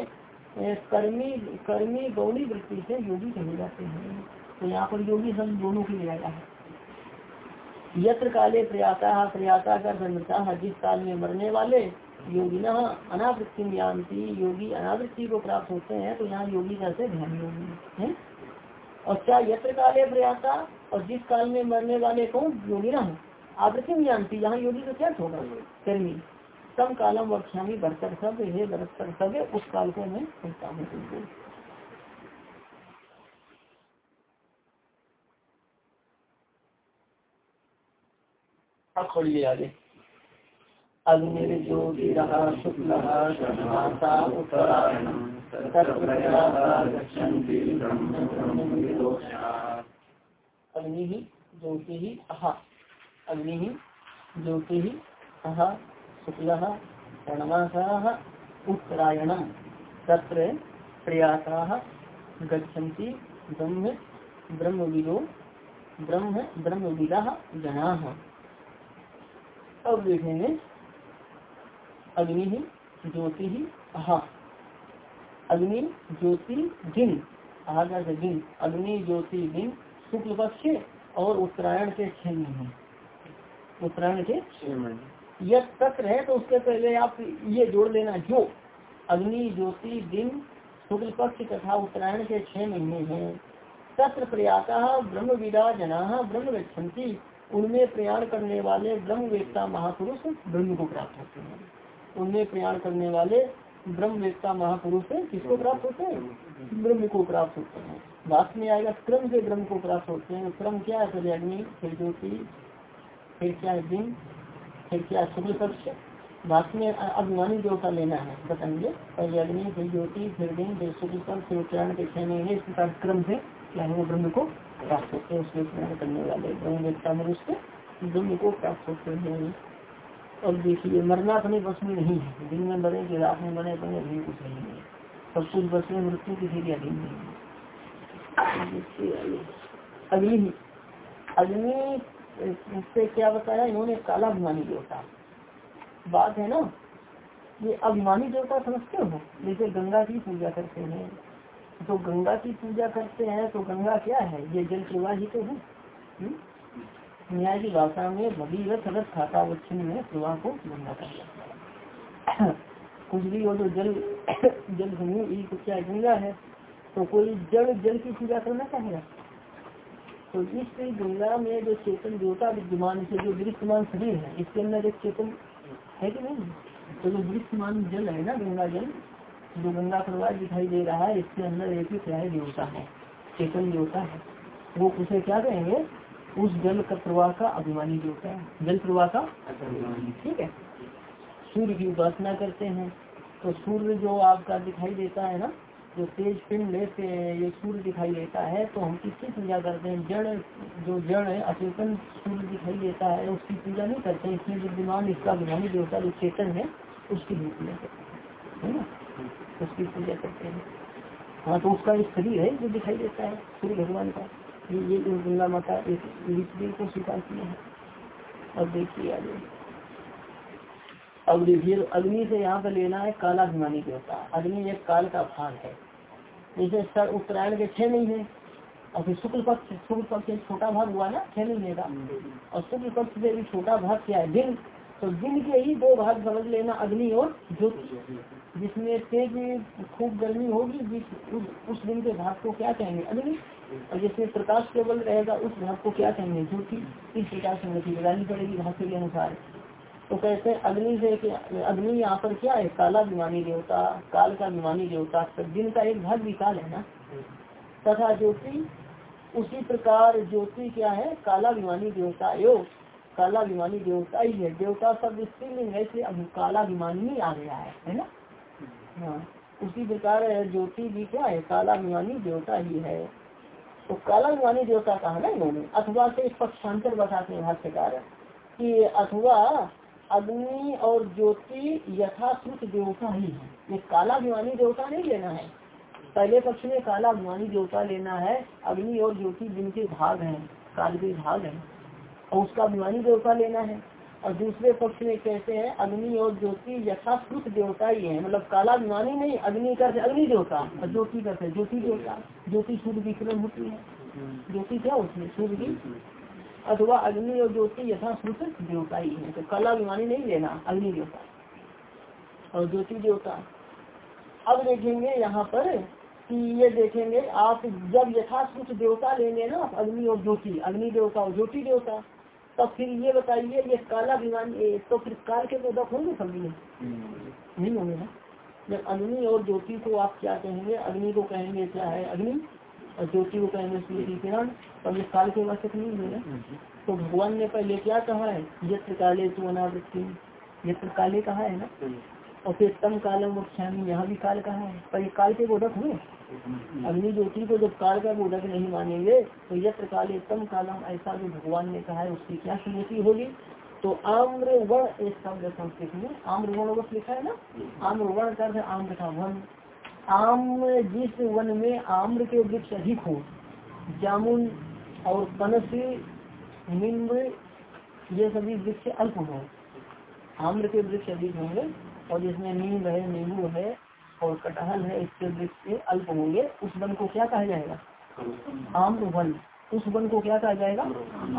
कर्मी कर्मी गौरी वृत्ति से योगी कहे जाते हैं। तो यहाँ पर योगी हम दोनों की ले आया है। यत्र काले प्रयाता प्रयाता कर मृता जिस काल में मरने वाले योगी न अनावृत्ति जानती योगी अनावृत्ति को प्राप्त होते हैं तो यहाँ योगी कैसे ध्यान योगी, है? और क्या यत्र काले प्रयाता और जिस काल में मरने वाले कौन योगी न आवृत्ति जानती, यहाँ योगी का क्या होगा कर्मी सम कालम वक्षामी बरतर सब हे बरतर सब उस काल को मैं कहता हूँ। उत्तरायणम् अग्नि ही, ज्योति अह। अग्नि ही, ज्योति अह। शुक्ल षण्मासा उत्तरायणम। तत्र प्रयासा गच्छन्ति ब्रह्म, ब्रह्मविदो, ब्रह्म, ब्रह्मविदा जना। अब देखेंगे, अग्नि ही, ज्योति ही, अहा। अग्नि ज्योति दिन आगा दिन। अग्नि ज्योति दिन शुक्ल पक्ष और उत्तरायण के छह महीने। उत्तरायण के छह महीने। यह तत्र है तो उसके पहले आप ये जोड़ लेना। जो अग्नि ज्योति दिन शुक्ल पक्ष तथा उत्तरायण के छह महीने हैं। तत्र प्रयाता ब्रह्म विदा जना ब्रह्म गच्छन्ति। उनमें प्रयाण करने वाले ब्रह्म वेत्ता महापुरुष ब्रह्म को प्राप्त होते हैं। उनमें प्रयाण करने वाले ब्रह्म वेत्ता महापुरुष किसको प्राप्त होते हैं? ब्रह्म को प्राप्त होते हैं। बात में आएगा, क्रम से ब्रह्म को प्राप्त होते हैं। क्रम क्या है पहले अग्नि फिर ज्योति फिर क्या है दिन? फिर क्या शुक्ल पक्ष? बात में अभिमानी देवता लेना है, बताएँगे। पहले अग्नि फिर ज्योति, फिर दिन, फिर शुक्ल पक्ष फिर के छह महीने इस प्रकार क्रम से क्या है ब्रह्म को प्राप्त होते हैं। उसमें प्रयाण करने वाले ब्रह्म वेत्ता मनुष्य ब्रह्म को प्राप्त होते हैं। और देखिए, मरना अपने बस में नहीं है। दिन में मरे कि रात में बने भी कुछ नहीं है। सब कुछ बस में मृत्यु किसी के अधीन नहीं है। अग्नि अग्नि से क्या बताया? इन्होंने काला अभिमानी देवता। बात है ना? ये अभिमानी देवता समझते हो? जैसे गंगा की पूजा करते हैं। तो गंगा की पूजा करते हैं तो गंगा क्या है? ये जल प्रवाह ही तो है। न्याय की भाषा में भगीरथ रथ खाता वचन में प्रवाह को गंगा कर जाता है। कुछ भी हो तो जल जल समूह क्या गंगा है? तो कोई जल जल की पूजा करना चाहेगा? तो इस गंगा में जो चेतन देवता विद्यमान से जो दृश्यमान शरीर है, इसके अंदर एक चेतन है कि नहीं? तो जो दृश्यमान जल है ना, गंगा जल, जो गंगा प्रवाह दिखाई दे रहा है, इसके अंदर एक ही क्या देवता है, चेतन देवता है। वो उसे क्या कहेंगे? उस जल का प्रवाह का अभिमानी देवता है। जल प्रवाह का ठीक है? सूर्य की उपासना करते हैं। तो सूर्य जो आपका दिखाई देता है ना जो तेज पिंड से ये सूर्य दिखाई देता है तो हम किसकी पूजा करते हैं। जड़, जो जड़ है, अचेतन सूर्य दिखाई देता है, उसकी पूजा नहीं करते इसमें विद्यमान इसका अभिमानी देवता जो चेतन है, उसकी भी पूजा करते हैं उसकी पूजा करते हैं। हाँ तो उसका एक शरीर है, जो दिखाई देता है, सूर्य भगवान का। ये ये गंगा माता एक को स्वीकार किया है। और देखिए आगे। अब देखिए, अग्नि से यहाँ पर लेना है काला अभिमानी देवता। अग्नि एक काल का भाग है। जैसे उत्तरायण के छह महीने और फिर शुक्ल पक्ष शुक्ल पक्ष छोटा भाग हुआ ना छह महीने का। और शुक्ल पक्ष से भी छोटा भाग क्या है? दिन। तो दिन के ही दो भाग समझ लेना अग्नि और ज्योति। जिसमें तेज खूब गर्मी होगी जिस उस, उस दिन के भाग को क्या कहेंगे? अग्नि। और जिसमें प्रकाश केवल रहेगा उस भाग को क्या कहेंगे? ज्योति। इस प्रकार से लगानी पड़ेगी भाष्य के अनुसार। तो कहते हैं, अग्नि से अग्नि यहाँ पर क्या है? काला विमानी देवता, काल का विमानी देवता तो दिन का एक भाग भी काल है ना? तथा ज्योति, उसी प्रकार ज्योति क्या है? काला विमानी देवता योग काला विमानी देवता ही है। देवता सब स्त्रीलिंग है, इसलिए अभी काला विमानी आ गया है है ना? हाँ उसी प्रकार ज्योति भी क्या है? काला विमानी देवता ही है। तो काला विमानी देवता कहा ना इन्होंने? अथवा से पक्षांतर बताते हैं भाष्यकार कि अथवा अग्नि और ज्योति यथाश्रुत देवता ही है। ये काला अभिमानी देवता नहीं लेना है। पहले पक्ष में काला अभिमानी देवता लेना है। अग्नि और ज्योति जिनके भाग हैं, काल के भाग हैं, और उसका अभिमानी देवता लेना है। और दूसरे पक्ष में कहते हैं, अग्नि और ज्योति यथाश्रुत देवता ही है। मतलब काला अभिमानी नहीं, अग्नि का अग्नि देवता, और ज्योति का ज्योति देवता, ज्योति सूर्य विकिरण होती है। ज्योति क्या है? सूर्य की अथवा अग्नि और ज्योति यथा श्रुत देवता ही है। तो कला अभिमानी नहीं लेना अग्नि देवता। और ज्योति देवता। अब देखेंगे यहाँ पर कि ये देखेंगे आप जब यथाश्रुत देवता लेंगे ना अग्नि और ज्योति अग्नि देवता और ज्योति देवता तब फिर ये बताइए ये काला अभिमानी तो फिर काल के बोधक होंगे सभी नहीं होंगे ना? जब अग्नि और ज्योति को आप क्या कहेंगे अग्नि को कहेंगे क्या है? अग्नि? ज्योति को सूर्य किरण और ये काल के वाचक नहीं है। तो भगवान ने पहले क्या कहा है? यत्र काले तो अनावृत्ति। यत्र काले कहा है ना? और फिर तम कालम वक्षामी यहाँ भी काल कहा है। पर ये काल के बोधक हुए। अग्नि ज्योति को जब काल का बोधक नहीं मानेंगे तो यत्र काले तम कालम ऐसा जो भगवान ने कहा है उसकी क्या स्मृति होगी? तो आम्र वर्ण एक शब्द संस्कृत में आम्र वर्ण लिखा है ना? आम्र वर्ण कर आम्र का वन आम जिस वन में आम्र के वृक्ष अधिक हो, जामुन और पनस निम्ब ये सभी वृक्ष अल्प हो। आम्र के वृक्ष अधिक होंगे और जिसमें नींब है, नींबू है और कटहल है, इसके वृक्ष अल्प होंगे। उस वन को क्या कहा जाएगा? आम्र वन। उस वन को क्या कहा जाएगा?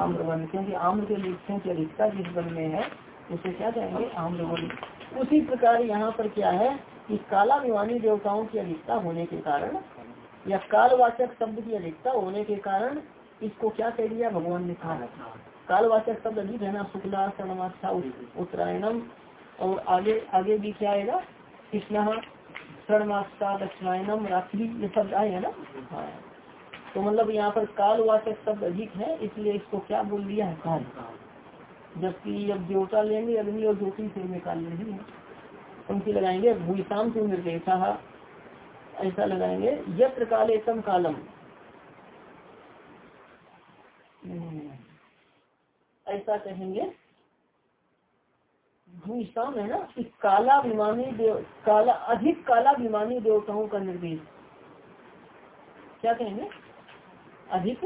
आम्र वन। क्योंकि आम्र के वृक्षों की अधिकता जिस वन में है, उसे क्या कहेंगे? आम्र वन। उसी प्रकार यहाँ पर क्या है? कि काला विमानी देवताओं की अधिकता होने के कारण या कालवाचक शब्द की अधिकता होने के कारण इसको क्या कह दिया? भगवान ने कहा। कालवाचक शब्द अधिक है ना? शुक्ला सनमाथा उत्तरायणम। और आगे आगे भी क्या आएगा? कृष्ण शरणमास्ता दक्षिणायनम, रात्रि, ये शब्द आए है ना? हाँ। तो मतलब यहाँ पर कालवाचक शब्द अधिक है, इसलिए इसको क्या बोल दिया है? काल। जबकि अब देवता लेंगे, अग्नि और ज्योति से में काल नहीं है पंक्ति लगाएँगे भूषाम से निर्देशा ऐसा लगाएँगे, यत्र काले तम कालम। हम्म। ऐसा कहेंगे भूषाम है ना, कि काला विमानी देव, काला, अधिक काला विमानी देवताओं का निर्देश। क्या कहेंगे? अधिक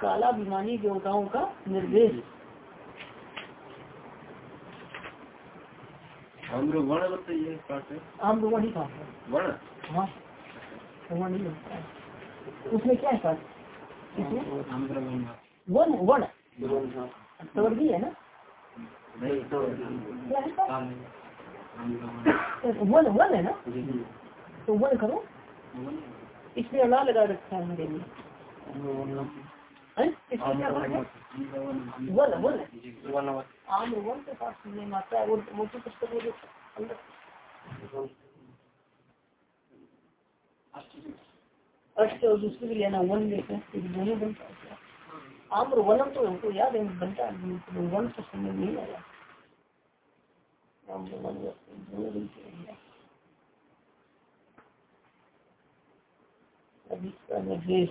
काला विमानी देवताओं का निर्देश। बताइए ही। था वर्ण हाँ। वर्ण? ही। उसमें क्या है पाठ वन तवर्गी है। ना वन वन है ना तो वन करो। इसमें अला लगा रखा है मेरे लिए वन वन आम वन के पास नहीं माता है वो मोटी पुस्तक में जो अष्ट और दूसरे भी लेना वन लेते दोनों बनता है। आम्र वनम तो हमको याद है बनता है वन तो समझ नहीं आया। आम्र वन दोनों बनते हैं। अधिक का निर्देश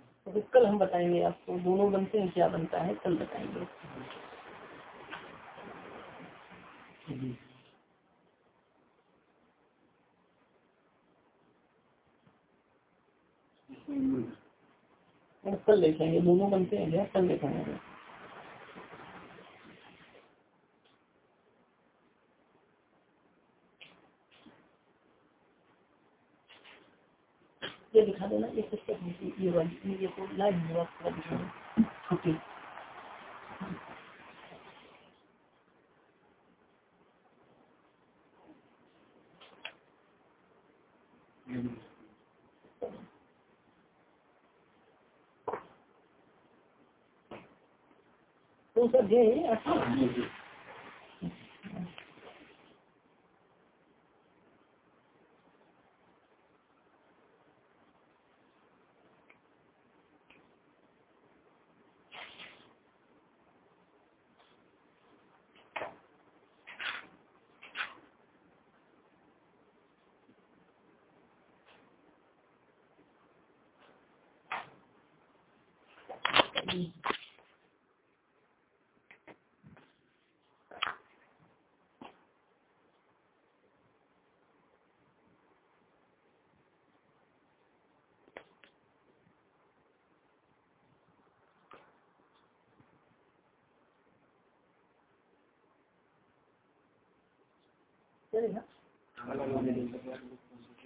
तो कल हम बताएँगे आपको दोनों बनते हैं क्या बनता है कल बताएँगे। कल देखेंगे दोनों बनते हैं क्या कल देखेंगे? ये दिखा देना ये पुस्तक ये वाली ये तो लाइव दिखाना छुट्टी तो सर ये अच्छा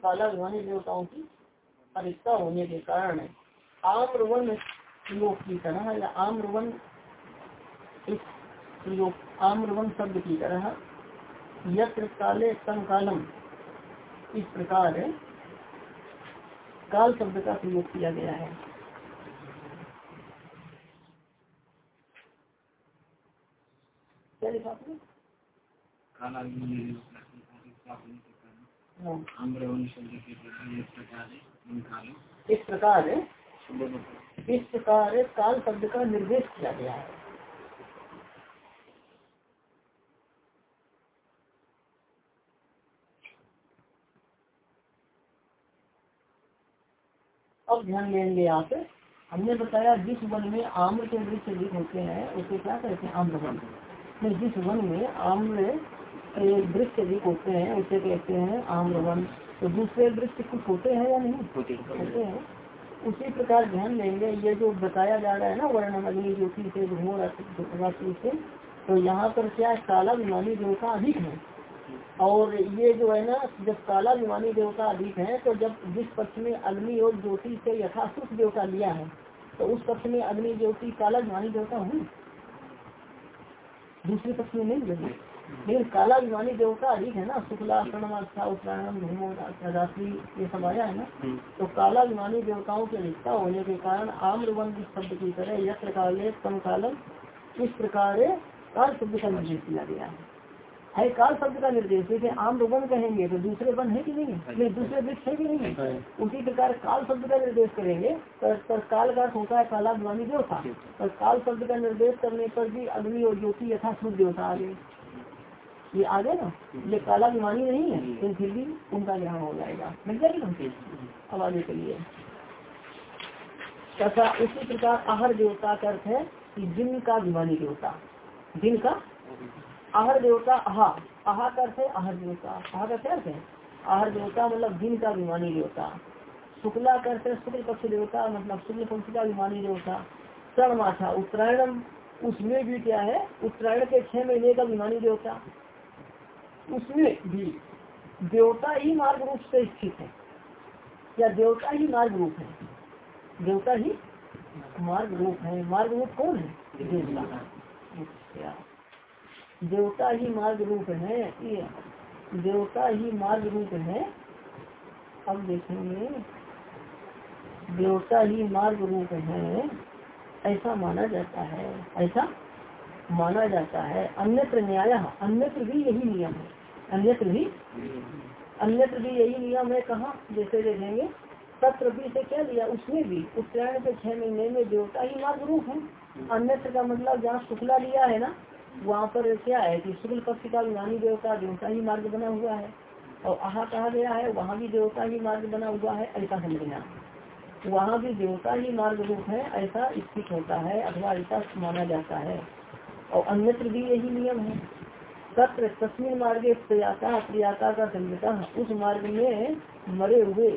काला भिवानी देवताओं की अधिकता होने के कारण आम्रवन लोक की तरह या आम्रवन इस आम्रवन शब्द की तरह यत्र काले तम कालम इस प्रकार काल शब्द का प्रयोग किया गया है। क्या लिखा इस प्रकार इस प्रकार काल शब्द का निर्देश किया गया है। अब ध्यान देंगे आप हमने बताया जिस वन में आम्र के वृक्ष अधिक होते हैं, उसे क्या कहते हैं? आम्र वन जिस वन में आम्र वृक्ष अधिक होते हैं उसे कहते हैं आम्र वन तो दूसरे वृक्ष कुछ होते हैं या नहीं? होते हैं। उसी प्रकार ध्यान देंगे ये जो बताया जा रहा है ना वर्ण अग्नि ज्योति से राशि से तो यहाँ पर क्या काला विमानी देवता अधिक है। और ये जो है ना जब काला विमानी देवता अधिक है तो जब जिस पक्ष में अग्नि और ज्योति से यथा सुख देवता लिया है तो उस पक्ष में अग्नि ज्योति काला विमानी देवता हुई। दूसरे पक्ष में नहीं लगी लेकिन काला विमानी देवता अधिक है ना शुक्ला प्रणमाक्षा उत्तरायण रात्रि ये सब आया है ना तो काला विमानी देवताओं की अधिकता होने के कारण आम्रवन शब्द की तरह यत्र काले कम कालम इस प्रकार काल शब्द का निर्देश दिया गया है। है काल शब्द का निर्देश आम वन कहेंगे तो दूसरे वन है कि नहीं नहीं दूसरे वृक्ष है कि नहीं है? उसी प्रकार काल शब्द का निर्देश करेंगे पर काल का होता है काला देवता। पर काल शब्द का निर्देश करने पर भी अग्नि और ज्योति यथा शुद्ध देवता आ गए ये आ गए ना, ये काला बीमारी नहीं है, लेकिन फिर भी उनका ग्रहण हो जाएगा। मिल जाएगी अब आगे चलिए। तथा उसी प्रकार आहर देवता का अर्थ है कि जिन का बीमारी देवता। जिन का? आहर देवता आहा आहा का अर्थ है आहर देवता। आहा का क्या अर्थ है? आहर देवता मतलब दिन का विमानी देवता। शुक्ला का अर्थ है शुक्ल पक्ष देवता मतलब शुक्ल पक्ष का विमानी देवता। शरण माथा उत्तरायण उसमें भी क्या है? उत्तरायण के छह महीने का विमानी देवता। उसमें भी देवता ही मार्ग रूप से स्थित है, या देवता ही मार्ग रूप है? देवता ही मार्ग रूप है। मार्ग रूप कौन है? देवता। अच्छा। देवता ही मार्ग रूप है। देवता ही मार्ग रूप है। अब देखेंगे। देवता ही मार्ग रूप है। ऐसा माना जाता है। ऐसा माना जाता है। अन्यत्र न्याय, अन्यत्र भी यही नियम है। अन्यत्र भी अन्यत्र भी यही नियम है कहा? जैसे देखेंगे सत्र भी से क्या लिया? उसमें भी। उत्तरायण के छह महीने में देवता ही मार्ग रूप है। अन्यत्र का मतलब जहाँ शुक्ला लिया है ना, वहाँ पर क्या है कि शुक्ल पक्ष का विमानी देवता देवता ही मार्ग बना हुआ है। और आहा कहा गया है? वहाँ भी देवता ही मार्ग बना हुआ है, ऐसा समझना वहाँ भी देवता ही मार्ग रूप है, ऐसा स्थित होता है अथवा ऐसा माना जाता है। और अन्यत्र भी यही नियम है। तत्र तस्मिन मार्ग प्रयाता प्रयाता का संगता उस मार्ग में मरे हुए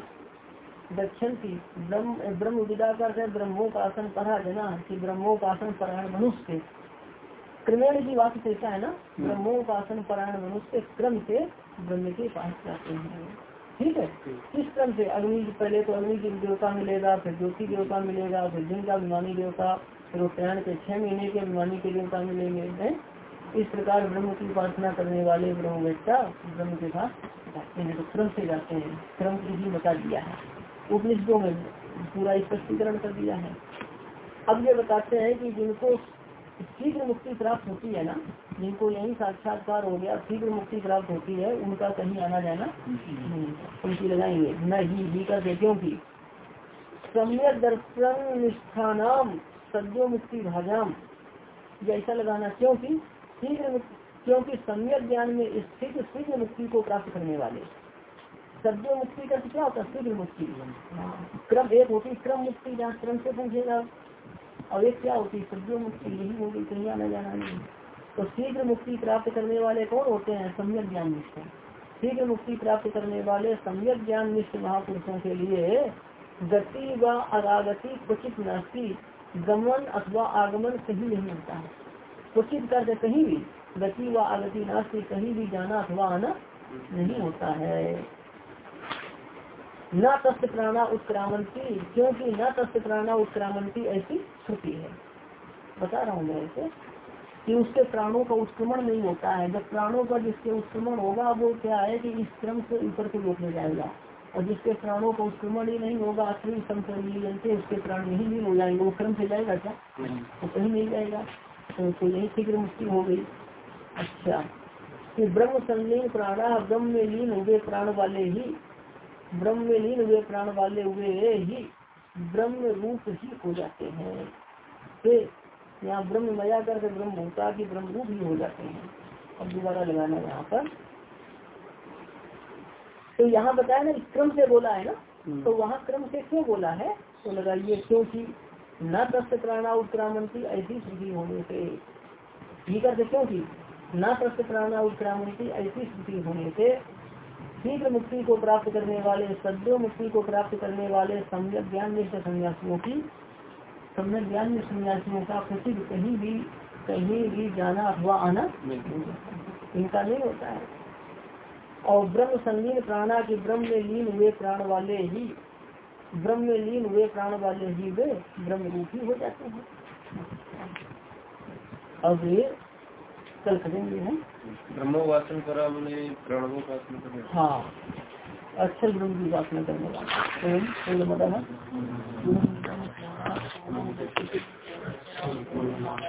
दक्षिण की ब्रह्म ब्रह्म विदा कर ब्रह्मोपासन पढ़ा जना की ब्रह्मोपासन परायण मनुष्य। क्रमेण की बात ऐसा है ना ब्रह्मोपासन परायण मनुष्य क्रम से ब्रह्म के पास जाते हैं। ठीक है? किस क्रम से अग्नि पहले तो अग्नि की देवता मिलेगा फिर ज्योति देवता मिलेगा फिर दिन का अभिमानी देवता फिर उत्तरायण के छह महीने के अभिमानी के देवता मिलेंगे इस प्रकार ब्रह्म की उपासना करने वाले ब्रह्मवेत्ता ब्रह्म के पास जाते हैं तो क्रम से जाते हैं। क्रम की भी बता दिया है। उपनिषदों में पूरा स्पष्टीकरण कर दिया है। अब ये बताते हैं कि जिनको शीघ्र मुक्ति प्राप्त होती है ना, जिनको यही साक्षात्कार हो गया, शीघ्र मुक्ति प्राप्त होती है, उनका कहीं आना जाना उनकी लगाएँगे। न ही ही का क्योंकि सम्यक दर्शन निष्ठानाम सद्यो मुक्ति भाजाम। ऐसा लगाना, क्योंकि शीघ्र क्योंकि सम्यक ज्ञान में स्थित शीघ्र मुक्ति को प्राप्त करने वाले। सद्यो मुक्ति का क्या होता है? शीघ्र मुक्ति क्रम एक होती, क्रम मुक्ति जहाँ क्रम से पूछेगा और एक क्या होती, सद्यो मुक्ति यही होगी, कहीं आना जाना नहीं। तो शीघ्र मुक्ति प्राप्त करने वाले कौन होते हैं? सम्यक ज्ञान निष्ठ शीघ्र मुक्ति प्राप्त करने वाले सम्यक ज्ञान निष्ठ महापुरुषों के लिए गति व अरागति क्वचित नास्ती। गमन अथवा आगमन कहीं नहीं होता। है क्वचित करके कहीं भी, गति व आगति नास्ती कहीं भी जाना अथवा आना नहीं होता है। न तस्त प्राणा उत्क्रामंती, क्योंकि न तस्त प्राणा उत्क्रामंती ऐसी श्रुति है। बता रहा हूँ मैं ऐसे कि उसके प्राणों का उत्क्रमण नहीं होता है। जब प्राणों का जिसके उत्क्रमण होगा, वो क्या है कि इस क्रम से ऊपर को रोकने जाएगा। और जिसके प्राणों को उत्क्रमण ही नहीं होगा से उसके प्राण यही नहीं हो जाएँगे वो क्रम से जाएगा क्या? तो कहीं नहीं जाएगा। तो, तो यही शीघ्र मुक्ति हो गई। अच्छा। कि ब्रह्म संलीन प्राणा ब्रह्म में लीन हुए प्राण वाले ही ब्रह्म में लीन हुए प्राण वाले हुए ही ब्रह्म रूप ही हो जाते हैं। यहाँ ब्रह्म मया करके ब्रह्म भूता की ब्रह्म रूप ही हो जाते हैं। अब दोबारा लगाना यहाँ पर। तो यहाँ बताया ना क्रम से बोला है ना? हम्म। तो वहाँ क्रम से क्यों बोला है? तो लगाइए क्योंकि न तस्त प्राणा उत्क्रामंती ऐसी स्थिति होने से। ये करते क्योंकि न तस्त प्राणा उत्क्रामंती ऐसी स्थिति होने से शीघ्र मुक्ति को प्राप्त करने वाले सद्यो मुक्ति को प्राप्त करने वाले सम्यक ज्ञान निष्ठ संन्यासियों की सम्यक ज्ञान में संन्यासियों का प्रसिद्ध कहीं भी कहीं भी जाना अथवा आना इनका नहीं होता है। और ब्रह्म संगीन प्राणा की ब्रह्म में लीन हुए प्राण वाले ही ब्रह्म में लीन हुए प्राण वाले ही वे ब्रह्म रूपी हो जाते हैं। अब ये कल करेंगे हम ब्रह्मोपासन हमने प्राणोपासन हाँ अक्षर ब्रह्म की उपासना करने वाला